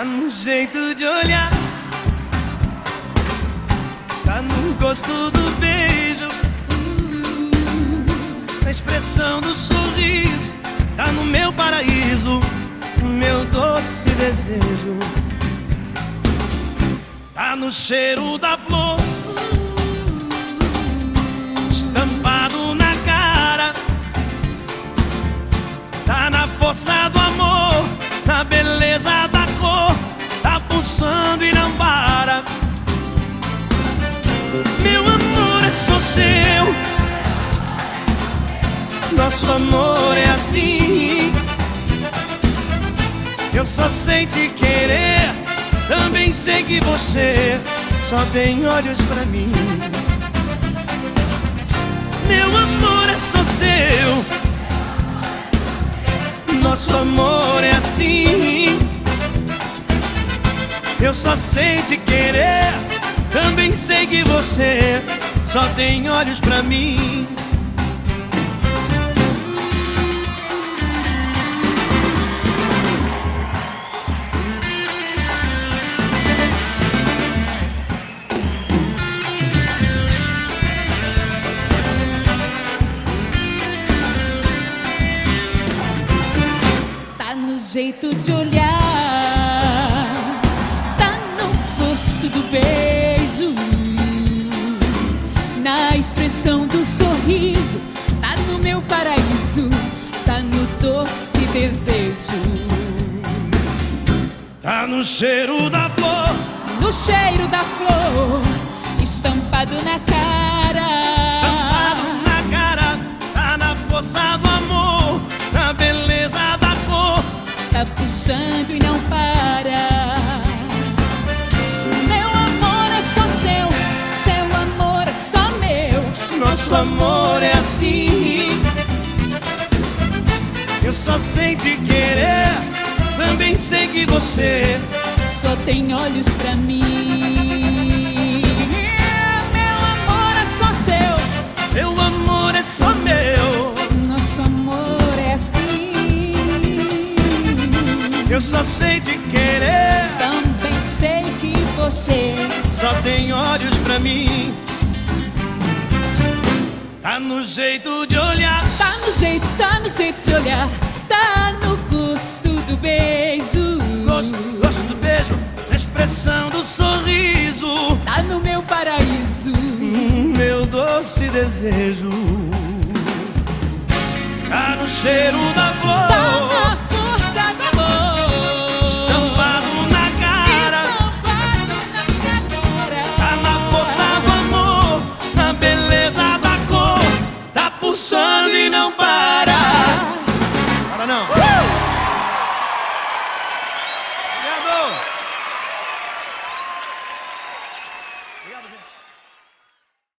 Tá no jeito de olhar, tá no gosto do beijo, na expressão do sorriso, tá no meu paraíso, meu doce desejo. Tá no cheiro da flor, estampado na cara, tá na força do amor, na beleza da cor, tá pulsando e não para. Meu amor é só seu, nosso amor é assim. Eu só sei te querer, também sei que você só tem olhos pra mim. Meu amor é só seu, nosso amor é assim. Eu só sei te querer, também sei que você só tem olhos pra mim. Tá no jeito de olhar, no gosto do beijo, na expressão do sorriso, tá no meu paraíso, tá no doce desejo, Tá no cheiro da flor, no cheiro da flor, estampado na cara. tampado na cara, tá na força do amor, na beleza da cor. tá pulsando e não para. Nosso amor é assim. Eu só sei te querer, também sei que você só tem olhos pra mim. Meu amor é só seu, Seu amor é só meu. nosso amor é assim. Eu só sei te querer, Também sei que você só tem olhos pra mim. Tá no jeito de olhar, tá no jeito, tá no jeito de olhar, tá no gosto do beijo. gosto, gosto do beijo, na expressão do sorriso. Tá no meu paraíso. Hum, meu doce desejo. Tá no cheiro da flor.